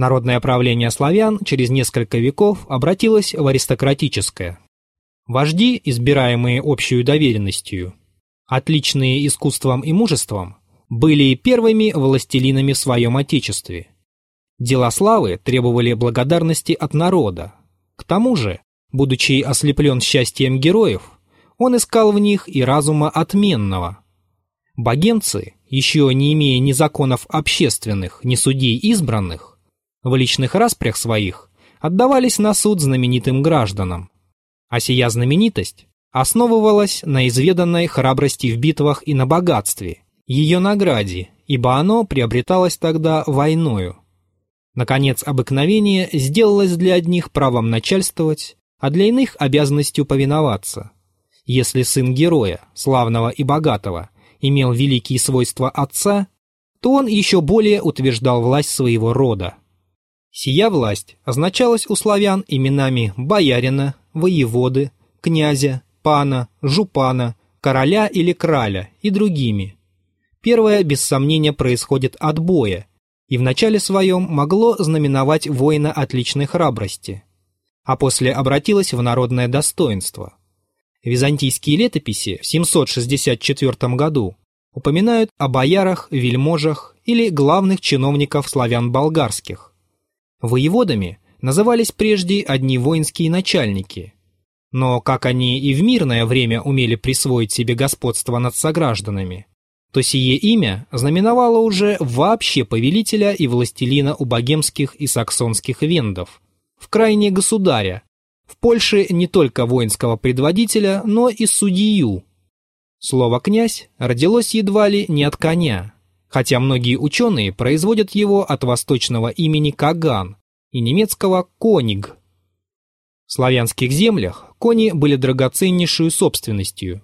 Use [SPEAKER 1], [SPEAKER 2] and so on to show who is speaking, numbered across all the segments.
[SPEAKER 1] Народное правление славян через несколько веков обратилось в аристократическое. Вожди, избираемые общей доверенностью, отличные искусством и мужеством, были первыми властелинами в своем отечестве. Дела славы требовали благодарности от народа. К тому же, будучи ослеплен счастьем героев, он искал в них и разума отменного. Богемцы, еще не имея ни законов общественных, ни судей избранных, в личных распрях своих отдавались на суд знаменитым гражданам. А сия знаменитость основывалась на изведанной храбрости в битвах и на богатстве, ее награде, ибо оно приобреталось тогда войною. Наконец, обыкновение сделалось для одних правом начальствовать, а для иных обязанностью повиноваться. Если сын героя, славного и богатого, имел великие свойства отца, то он еще более утверждал власть своего рода. Сия власть означалась у славян именами боярина, воеводы, князя, пана, жупана, короля или краля и другими. Первое, без сомнения, происходит от боя, и в начале своем могло знаменовать воина отличной храбрости, а после обратилось в народное достоинство. Византийские летописи в 764 году упоминают о боярах, вельможах или главных чиновников славян-болгарских. Воеводами назывались прежде одни воинские начальники. Но как они и в мирное время умели присвоить себе господство над согражданами, то сие имя знаменовало уже вообще повелителя и властелина у богемских и саксонских вендов, в крайне государя, в Польше не только воинского предводителя, но и судью. Слово «князь» родилось едва ли не от коня, хотя многие ученые производят его от восточного имени Каган и немецкого Кониг. В славянских землях кони были драгоценнейшую собственностью.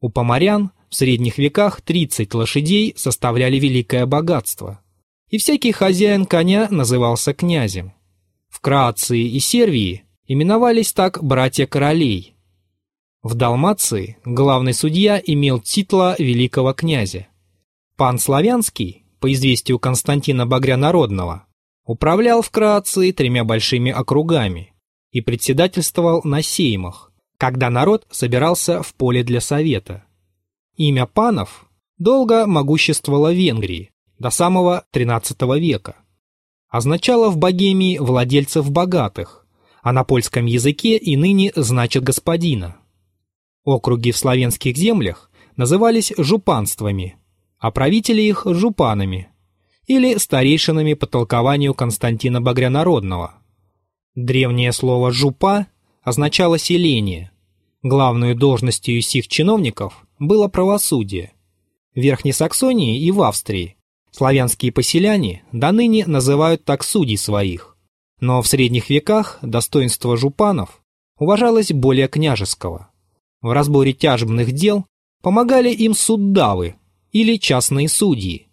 [SPEAKER 1] У поморян в средних веках 30 лошадей составляли великое богатство, и всякий хозяин коня назывался князем. В Кроации и Сервии именовались так братья королей. В Далмации главный судья имел титла великого князя. Пан Славянский, по известию Константина Багря Народного, управлял в Кроации тремя большими округами и председательствовал на сеймах, когда народ собирался в поле для совета. Имя панов долго могуществовало в Венгрии до самого XIII века. Означало в Богемии владельцев богатых, а на польском языке и ныне значит господина. Округи в славянских землях назывались жупанствами, а правители их – жупанами или старейшинами по толкованию Константина Багрянародного. Древнее слово «жупа» означало селение. Главной должностью сих чиновников было правосудие. В Верхней Саксонии и в Австрии славянские поселяне до ныне называют так судей своих. Но в средних веках достоинство жупанов уважалось более княжеского. В разборе тяжбных дел помогали им суддавы, или частные судьи.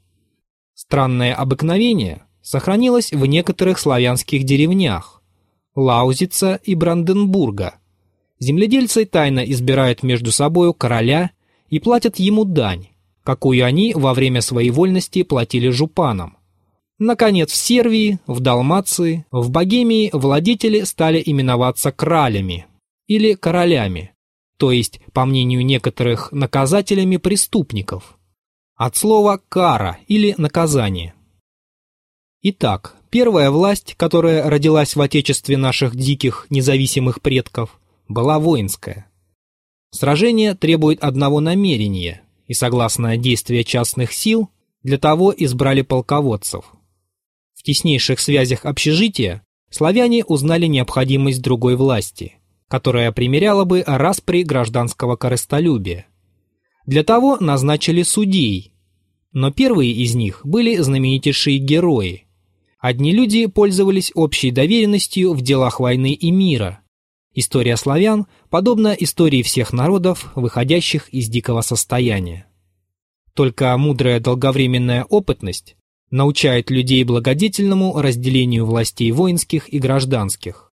[SPEAKER 1] Странное обыкновение сохранилось в некоторых славянских деревнях – Лаузица и Бранденбурга. Земледельцы тайно избирают между собою короля и платят ему дань, какую они во время своей вольности платили жупанам. Наконец, в Сервии, в Далмации, в Богемии владетели стали именоваться кралями или королями, то есть, по мнению некоторых, наказателями преступников – от слова «кара» или «наказание». Итак, первая власть, которая родилась в отечестве наших диких независимых предков, была воинская. Сражение требует одного намерения, и согласно действия частных сил, для того избрали полководцев. В теснейших связях общежития славяне узнали необходимость другой власти, которая примеряла бы распри гражданского корыстолюбия – для того назначили судей, но первые из них были знаменитейшие герои. Одни люди пользовались общей доверенностью в делах войны и мира. История славян подобна истории всех народов, выходящих из дикого состояния. Только мудрая долговременная опытность научает людей благодетельному разделению властей воинских и гражданских.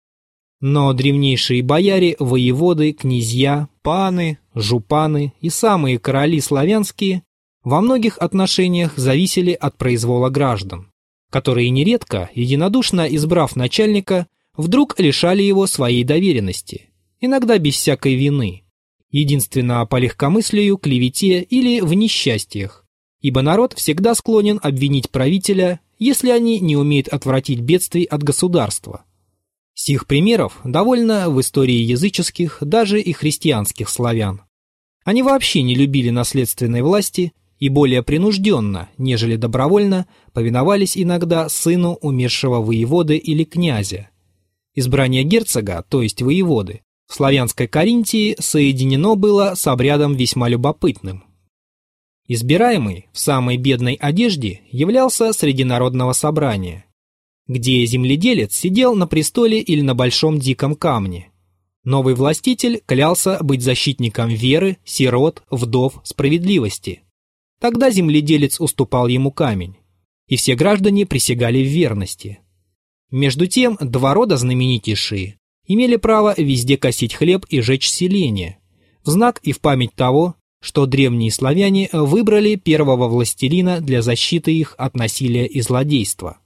[SPEAKER 1] Но древнейшие бояре, воеводы, князья, паны, жупаны и самые короли славянские во многих отношениях зависели от произвола граждан. которые нередко, единодушно избрав начальника, вдруг лишали его своей доверенности, иногда без всякой вины, единственно по легкомыслию, клевете или в несчастьях, ибо народ всегда склонен обвинить правителя, если они не умеют отвратить бедствий от государства. Сих примеров довольно в истории языческих, даже и христианских славян. Они вообще не любили наследственной власти и более принужденно, нежели добровольно, повиновались иногда сыну умершего воеводы или князя. Избрание герцога, то есть воеводы, в славянской Каринтии соединено было с обрядом весьма любопытным. Избираемый в самой бедной одежде являлся среди народного собрания, где земледелец сидел на престоле или на большом диком камне. Новый властитель клялся быть защитником веры, сирот, вдов, справедливости. Тогда земледелец уступал ему камень, и все граждане присягали в верности. Между тем, два рода знаменитейшие имели право везде косить хлеб и жечь селение, в знак и в память того, что древние славяне выбрали первого властелина для защиты их от насилия и злодейства.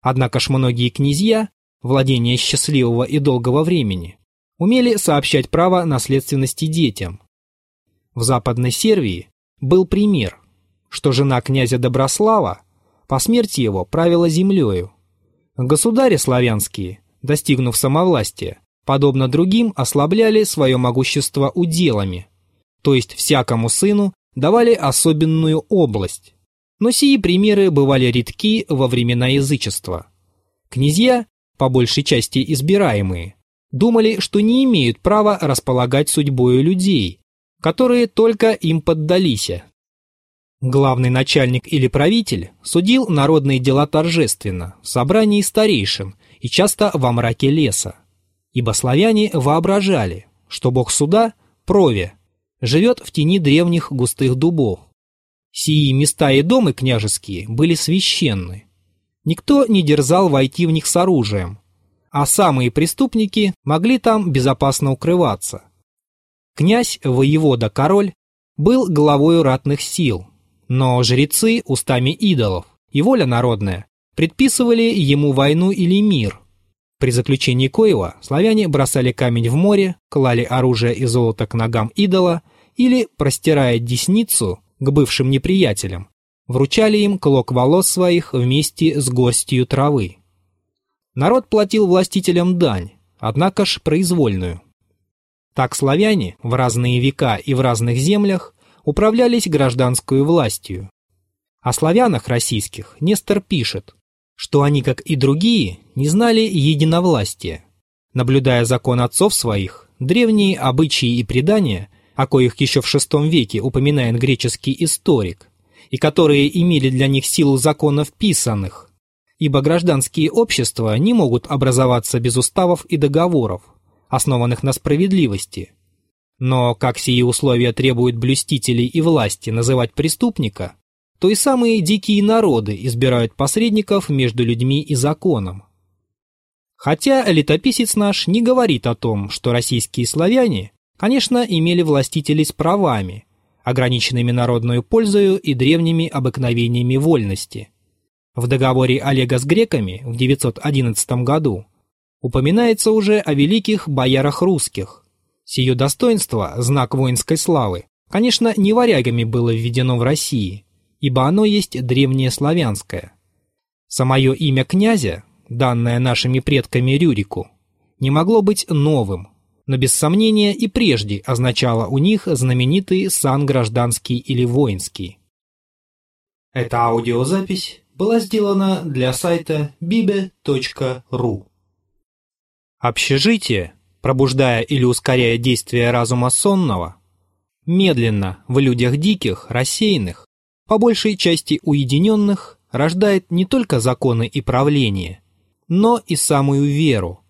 [SPEAKER 1] Однако ж многие князья, владения счастливого и долгого времени, умели сообщать право наследственности детям. В Западной Сервии был пример, что жена князя Доброслава по смерти его правила землею. Государи славянские, достигнув самовластия, подобно другим ослабляли свое могущество уделами, то есть всякому сыну давали особенную область, но сии примеры бывали редки во времена язычества. Князья, по большей части избираемые, думали, что не имеют права располагать судьбою людей, которые только им поддались. Главный начальник или правитель судил народные дела торжественно, в собрании старейшин и часто во мраке леса. Ибо славяне воображали, что бог суда, Прове, живет в тени древних густых дубов, Сии места и дома княжеские были священны. Никто не дерзал войти в них с оружием, а самые преступники могли там безопасно укрываться. Князь, воевода, король был главой ратных сил, но жрецы устами идолов и воля народная предписывали ему войну или мир. При заключении коего славяне бросали камень в море, клали оружие и золото к ногам идола или, простирая десницу, к бывшим неприятелям, вручали им клок волос своих вместе с горстью травы. Народ платил властителям дань, однако ж произвольную. Так славяне в разные века и в разных землях управлялись гражданскую властью. О славянах российских Нестор пишет, что они, как и другие, не знали единовластия. Наблюдая закон отцов своих, древние обычаи и предания – о коих еще в VI веке упоминает греческий историк, и которые имели для них силу законов писанных, ибо гражданские общества не могут образоваться без уставов и договоров, основанных на справедливости. Но как сии условия требуют блюстителей и власти называть преступника, то и самые дикие народы избирают посредников между людьми и законом. Хотя летописец наш не говорит о том, что российские славяне конечно, имели властители с правами, ограниченными народную пользою и древними обыкновениями вольности. В договоре Олега с греками в 911 году упоминается уже о великих боярах русских. Сие достоинство, знак воинской славы, конечно, не варягами было введено в России, ибо оно есть древнее славянское. Самое имя князя, данное нашими предками Рюрику, не могло быть новым, но без сомнения и прежде означало у них знаменитый сан гражданский или воинский. Эта аудиозапись была сделана для сайта bibe.ru. Общежитие, пробуждая или ускоряя действие разума сонного, медленно в людях диких, рассеянных, по большей части уединенных, рождает не только законы и правление, но и самую веру,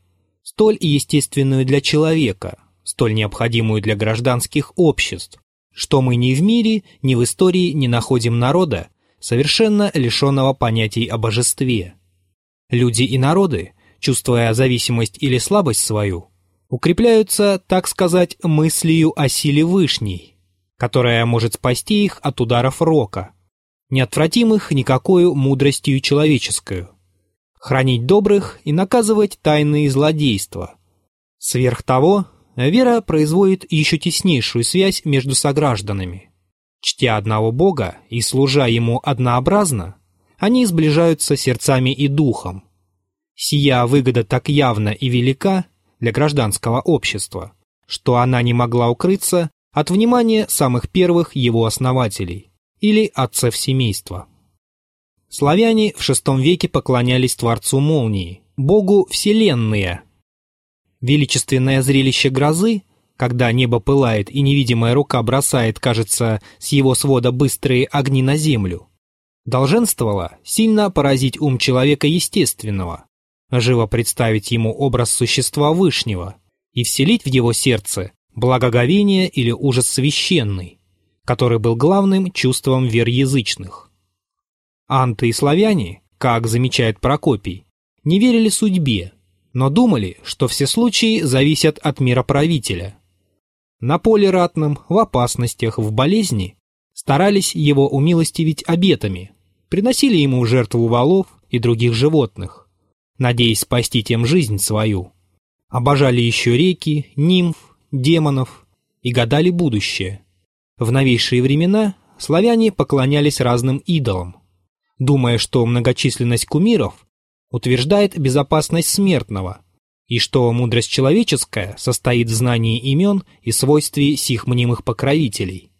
[SPEAKER 1] столь естественную для человека, столь необходимую для гражданских обществ, что мы ни в мире, ни в истории не находим народа, совершенно лишенного понятий о божестве. Люди и народы, чувствуя зависимость или слабость свою, укрепляются, так сказать, мыслью о силе Вышней, которая может спасти их от ударов рока. неотвратимых никакою мудростью человеческую, хранить добрых и наказывать тайные злодейства. Сверх того, вера производит еще теснейшую связь между согражданами. Чтя одного Бога и служа Ему однообразно, они сближаются сердцами и духом. Сия выгода так явна и велика для гражданского общества, что она не могла укрыться от внимания самых первых его основателей или отцев семейства. Славяне в VI веке поклонялись Творцу Молнии, Богу Вселенные. Величественное зрелище грозы, когда небо пылает и невидимая рука бросает, кажется, с его свода быстрые огни на землю, долженствовало сильно поразить ум человека естественного, живо представить ему образ существа Вышнего и вселить в его сердце благоговение или ужас священный, который был главным чувством вероязычных. Анты и славяне, как замечает Прокопий, не верили судьбе, но думали, что все случаи зависят от мироправителя. На поле ратном, в опасностях, в болезни старались его умилостивить обетами, приносили ему жертву волов и других животных, надеясь спасти тем жизнь свою. Обожали еще реки, нимф, демонов и гадали будущее. В новейшие времена славяне поклонялись разным идолам, думая, что многочисленность кумиров утверждает безопасность смертного, и что мудрость человеческая состоит в знании имен и свойстве сих мнимых покровителей.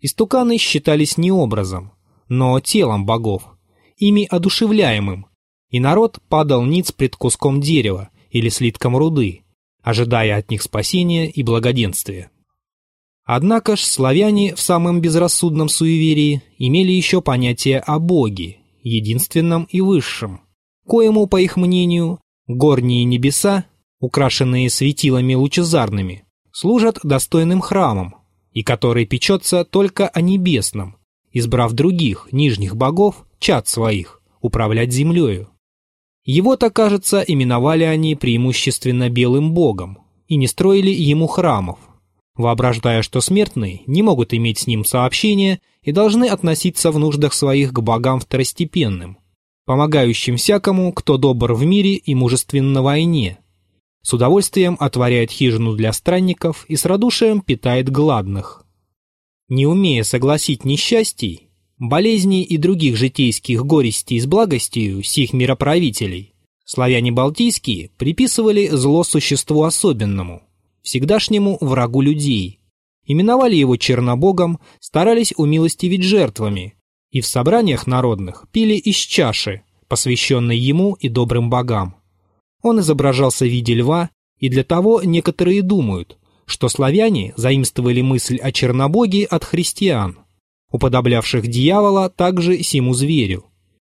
[SPEAKER 1] Истуканы считались не образом, но телом богов, ими одушевляемым, и народ падал ниц пред куском дерева или слитком руды, ожидая от них спасения и благоденствия. Однако ж славяне в самом безрассудном суеверии имели еще понятие о Боге единственном и высшем, коему, по их мнению, горние небеса, украшенные светилами лучезарными, служат достойным храмом, и который печется только о небесном, избрав других, нижних богов, чад своих, управлять землею. Его-то, кажется, именовали они преимущественно белым богом и не строили ему храмов, воображая, что смертные не могут иметь с ним сообщения и должны относиться в нуждах своих к богам второстепенным, помогающим всякому, кто добр в мире и мужествен на войне. С удовольствием отворяет хижину для странников и с радушием питает гладных. Не умея согласить несчастий, болезней и других житейских горестей с благостью сих мироправителей, славяне балтийские приписывали зло существу особенному – всегдашнему врагу людей. Именовали его Чернобогом, старались умилостивить жертвами, и в собраниях народных пили из чаши, посвященной ему и добрым богам. Он изображался в виде льва, и для того некоторые думают, что славяне заимствовали мысль о Чернобоге от христиан, уподоблявших дьявола также сему зверю.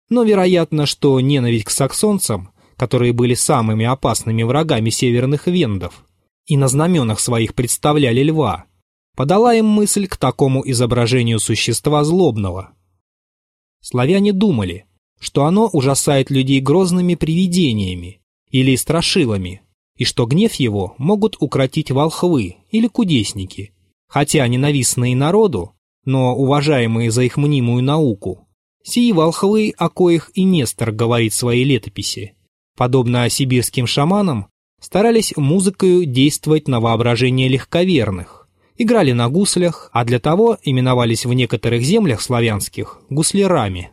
[SPEAKER 1] Но вероятно, что ненависть к саксонцам, которые были самыми опасными врагами северных вендов, и на знаменах своих представляли льва, подала им мысль к такому изображению существа злобного. Славяне думали, что оно ужасает людей грозными привидениями или страшилами, и что гнев его могут укротить волхвы или кудесники, хотя ненавистные народу, но уважаемые за их мнимую науку. Сии волхвы, о коих и Нестор говорит в своей летописи, подобно сибирским шаманам, старались музыкою действовать на воображение легковерных, играли на гуслях, а для того именовались в некоторых землях славянских гуслярами.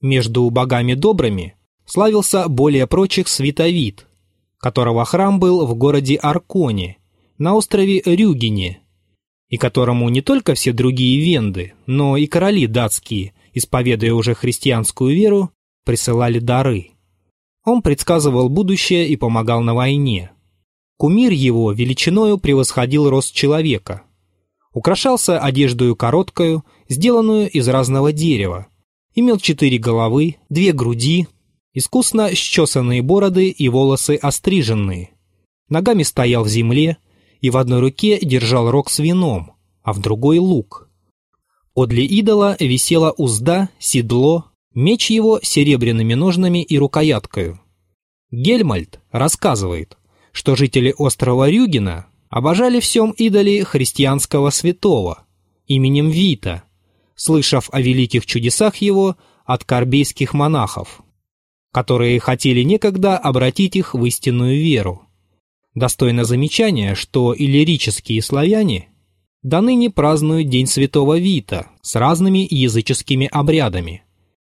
[SPEAKER 1] Между богами добрыми славился более прочих Святовид, которого храм был в городе Арконе, на острове Рюгине, и которому не только все другие венды, но и короли датские, исповедуя уже христианскую веру, присылали дары. Он предсказывал будущее и помогал на войне. Кумир его величиною превосходил рост человека. Украшался одеждою короткою, сделанную из разного дерева. Имел четыре головы, две груди, искусно счесанные бороды и волосы остриженные. Ногами стоял в земле и в одной руке держал рог с вином, а в другой лук. Подле идола висела узда, седло, Меч его серебряными ножнами и рукояткою. Гельмальд рассказывает, что жители острова Рюгена обожали всем идоле христианского святого именем Вита, слышав о великих чудесах его от карбейских монахов, которые хотели некогда обратить их в истинную веру. Достойно замечания, что иллирические славяне до ныне празднуют День Святого Вита с разными языческими обрядами.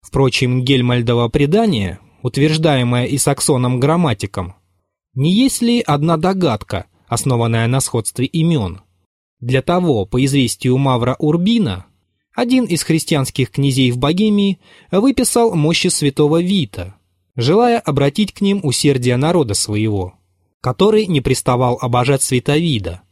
[SPEAKER 1] Впрочем, Гельмальдово предание, утверждаемое и саксоном грамматиком, не есть ли одна догадка, основанная на сходстве имен? Для того, по известию Мавра Урбина, один из христианских князей в Богемии выписал мощи святого Вита, желая обратить к ним усердие народа своего, который не приставал обожать святовида –